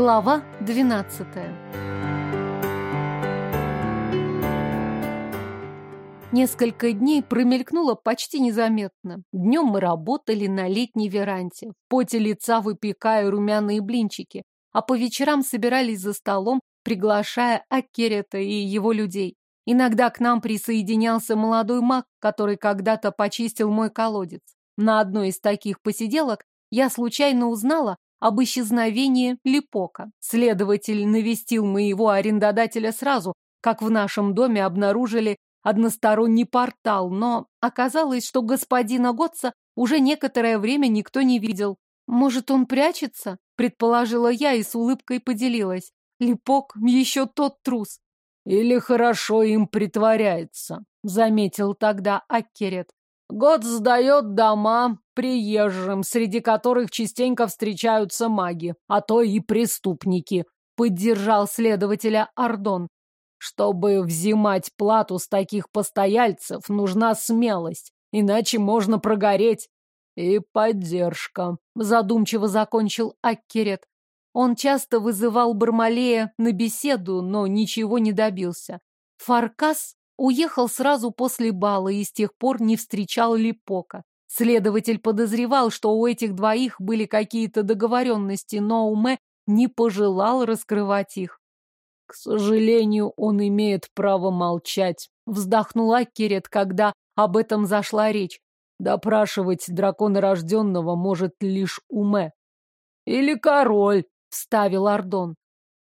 Глава 12 Несколько дней промелькнуло почти незаметно. Днем мы работали на летней веранде, в поте лица выпекая румяные блинчики, а по вечерам собирались за столом, приглашая Акерета и его людей. Иногда к нам присоединялся молодой маг, который когда-то почистил мой колодец. На одной из таких посиделок я случайно узнала об исчезновении Липока. Следователь навестил моего арендодателя сразу, как в нашем доме обнаружили односторонний портал, но оказалось, что господина Готца уже некоторое время никто не видел. Может, он прячется? Предположила я и с улыбкой поделилась. Липок еще тот трус. Или хорошо им притворяется, заметил тогда Аккерет. Год сдает дома приезжим, среди которых частенько встречаются маги, а то и преступники, поддержал следователя Ардон. Чтобы взимать плату с таких постояльцев, нужна смелость, иначе можно прогореть. И поддержка, задумчиво закончил Аккерет. Он часто вызывал Бармалея на беседу, но ничего не добился. Фаркас уехал сразу после бала и с тех пор не встречал Липока. Следователь подозревал, что у этих двоих были какие-то договоренности, но Уме не пожелал раскрывать их. К сожалению, он имеет право молчать, вздохнула Кирет, когда об этом зашла речь. Допрашивать дракона рожденного может лишь Уме. Или король, вставил Ардон.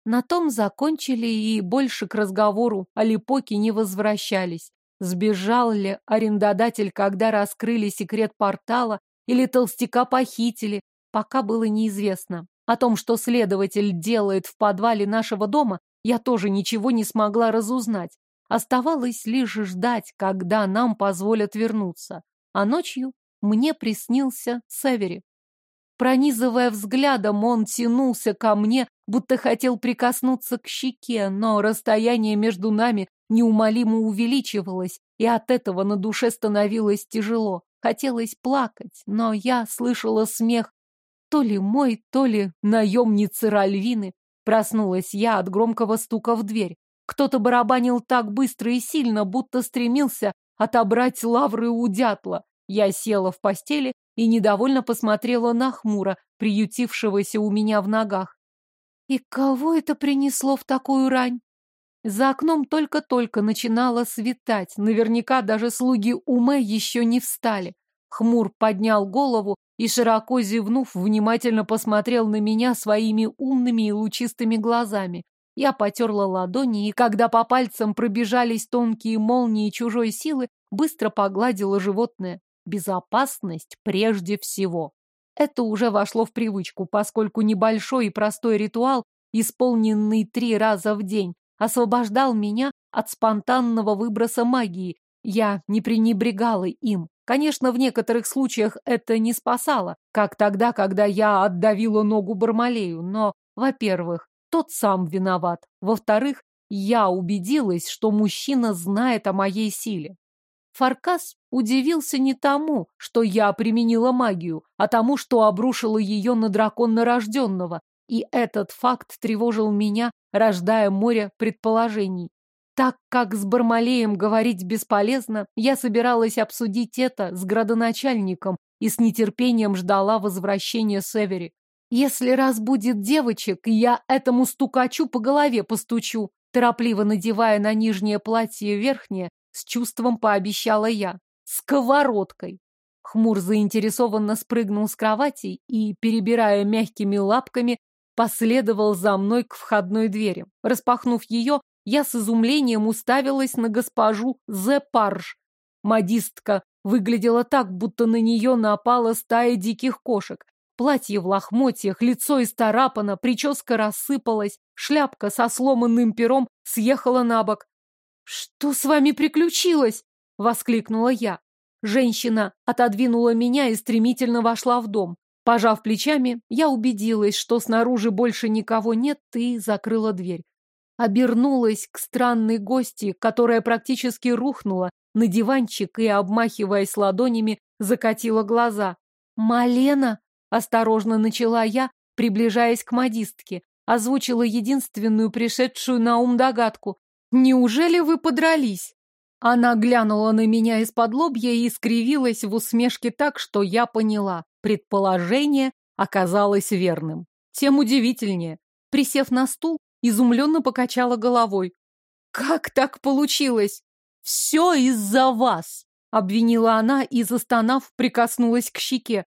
На том закончили и больше к разговору о Липоке не возвращались. Сбежал ли арендодатель, когда раскрыли секрет портала, или толстяка похитили, пока было неизвестно. О том, что следователь делает в подвале нашего дома, я тоже ничего не смогла разузнать. Оставалось лишь ждать, когда нам позволят вернуться. А ночью мне приснился Севери. Пронизывая взглядом, он тянулся ко мне, будто хотел прикоснуться к щеке, но расстояние между нами неумолимо увеличивалось, и от этого на душе становилось тяжело. Хотелось плакать, но я слышала смех то ли мой, то ли наемницы Ральвины. Проснулась я от громкого стука в дверь. Кто-то барабанил так быстро и сильно, будто стремился отобрать лавры у дятла. Я села в постели и недовольно посмотрела на хмуро, приютившегося у меня в ногах. И кого это принесло в такую рань? За окном только-только начинало светать, наверняка даже слуги Уме еще не встали. Хмур поднял голову и, широко зевнув, внимательно посмотрел на меня своими умными и лучистыми глазами. Я потерла ладони, и когда по пальцам пробежались тонкие молнии чужой силы, быстро погладила животное. Безопасность прежде всего. Это уже вошло в привычку, поскольку небольшой и простой ритуал, исполненный три раза в день, освобождал меня от спонтанного выброса магии. Я не пренебрегала им. Конечно, в некоторых случаях это не спасало, как тогда, когда я отдавила ногу Бармалею, но, во-первых, тот сам виноват. Во-вторых, я убедилась, что мужчина знает о моей силе. Фаркас удивился не тому, что я применила магию, а тому, что обрушила ее на дракона рожденного, и этот факт тревожил меня, рождая море предположений. Так как с Бармалеем говорить бесполезно, я собиралась обсудить это с градоначальником и с нетерпением ждала возвращения Севери. Если разбудит девочек, я этому стукачу по голове постучу, торопливо надевая на нижнее платье верхнее, с чувством пообещала я. Сковородкой. Хмур заинтересованно спрыгнул с кровати и, перебирая мягкими лапками, последовал за мной к входной двери. Распахнув ее, я с изумлением уставилась на госпожу Зепарж. Модистка выглядела так, будто на нее напала стая диких кошек. Платье в лохмотьях, лицо истарапано, прическа рассыпалась, шляпка со сломанным пером съехала на бок. «Что с вами приключилось?» — воскликнула я. Женщина отодвинула меня и стремительно вошла в дом. Пожав плечами, я убедилась, что снаружи больше никого нет, и закрыла дверь. Обернулась к странной гости, которая практически рухнула на диванчик и, обмахиваясь ладонями, закатила глаза. «Малена!» — осторожно начала я, приближаясь к модистке. Озвучила единственную пришедшую на ум догадку. Неужели вы подрались? Она глянула на меня из-под лобья и скривилась в усмешке так, что я поняла. Предположение оказалось верным. Тем удивительнее. Присев на стул, изумленно покачала головой. «Как так получилось? Все из-за вас!» Обвинила она и, застонав, прикоснулась к щеке.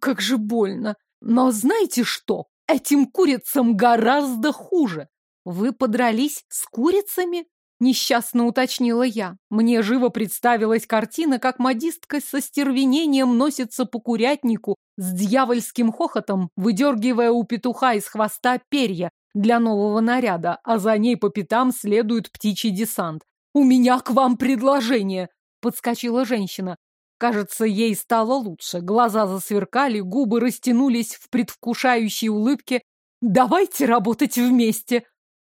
«Как же больно! Но знаете что? Этим курицам гораздо хуже! Вы подрались с курицами?» Несчастно уточнила я. Мне живо представилась картина, как модистка со стервенением носится по курятнику с дьявольским хохотом, выдергивая у петуха из хвоста перья для нового наряда, а за ней по пятам следует птичий десант. «У меня к вам предложение!» — подскочила женщина. Кажется, ей стало лучше. Глаза засверкали, губы растянулись в предвкушающей улыбке. «Давайте работать вместе!»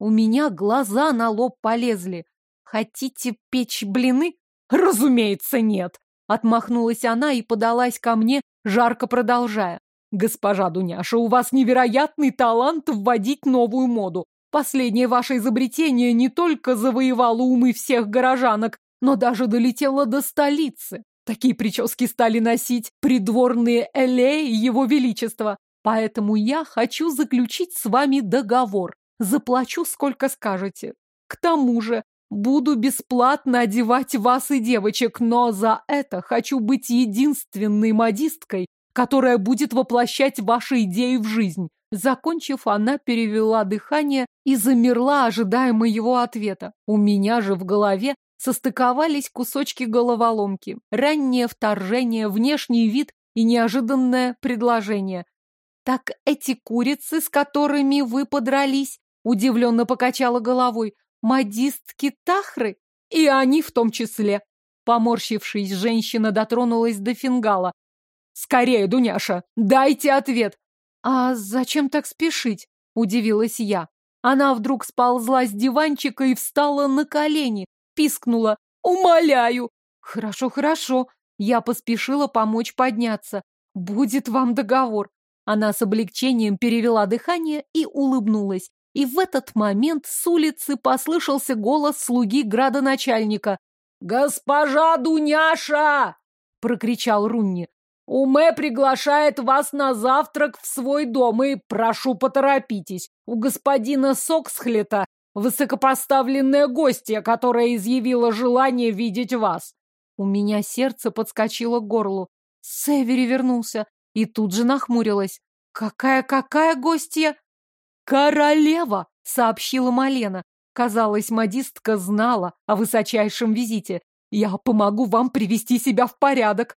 У меня глаза на лоб полезли. Хотите печь блины? Разумеется, нет. Отмахнулась она и подалась ко мне, жарко продолжая. Госпожа Дуняша, у вас невероятный талант вводить новую моду. Последнее ваше изобретение не только завоевало умы всех горожанок, но даже долетело до столицы. Такие прически стали носить придворные элеи его величества. Поэтому я хочу заключить с вами договор. Заплачу, сколько скажете. К тому же, буду бесплатно одевать вас и девочек, но за это хочу быть единственной модисткой, которая будет воплощать ваши идеи в жизнь. Закончив, она перевела дыхание и замерла, ожидая моего ответа. У меня же в голове состыковались кусочки головоломки. Раннее вторжение, внешний вид и неожиданное предложение. Так эти курицы, с которыми вы подрались, Удивленно покачала головой. Модистки Тахры? И они в том числе. Поморщившись, женщина дотронулась до фингала. «Скорее, Дуняша, дайте ответ!» «А зачем так спешить?» – удивилась я. Она вдруг сползла с диванчика и встала на колени, пискнула. «Умоляю!» «Хорошо, хорошо!» Я поспешила помочь подняться. «Будет вам договор!» Она с облегчением перевела дыхание и улыбнулась. И в этот момент с улицы послышался голос слуги градоначальника. «Госпожа Дуняша!» — прокричал Рунни. «Уме приглашает вас на завтрак в свой дом, и прошу поторопитесь. У господина Соксхлета высокопоставленная гостья, которая изъявила желание видеть вас». У меня сердце подскочило к горлу. Севери вернулся и тут же нахмурилась. «Какая-какая гостья?» «Королева!» — сообщила Малена. Казалось, модистка знала о высочайшем визите. «Я помогу вам привести себя в порядок!»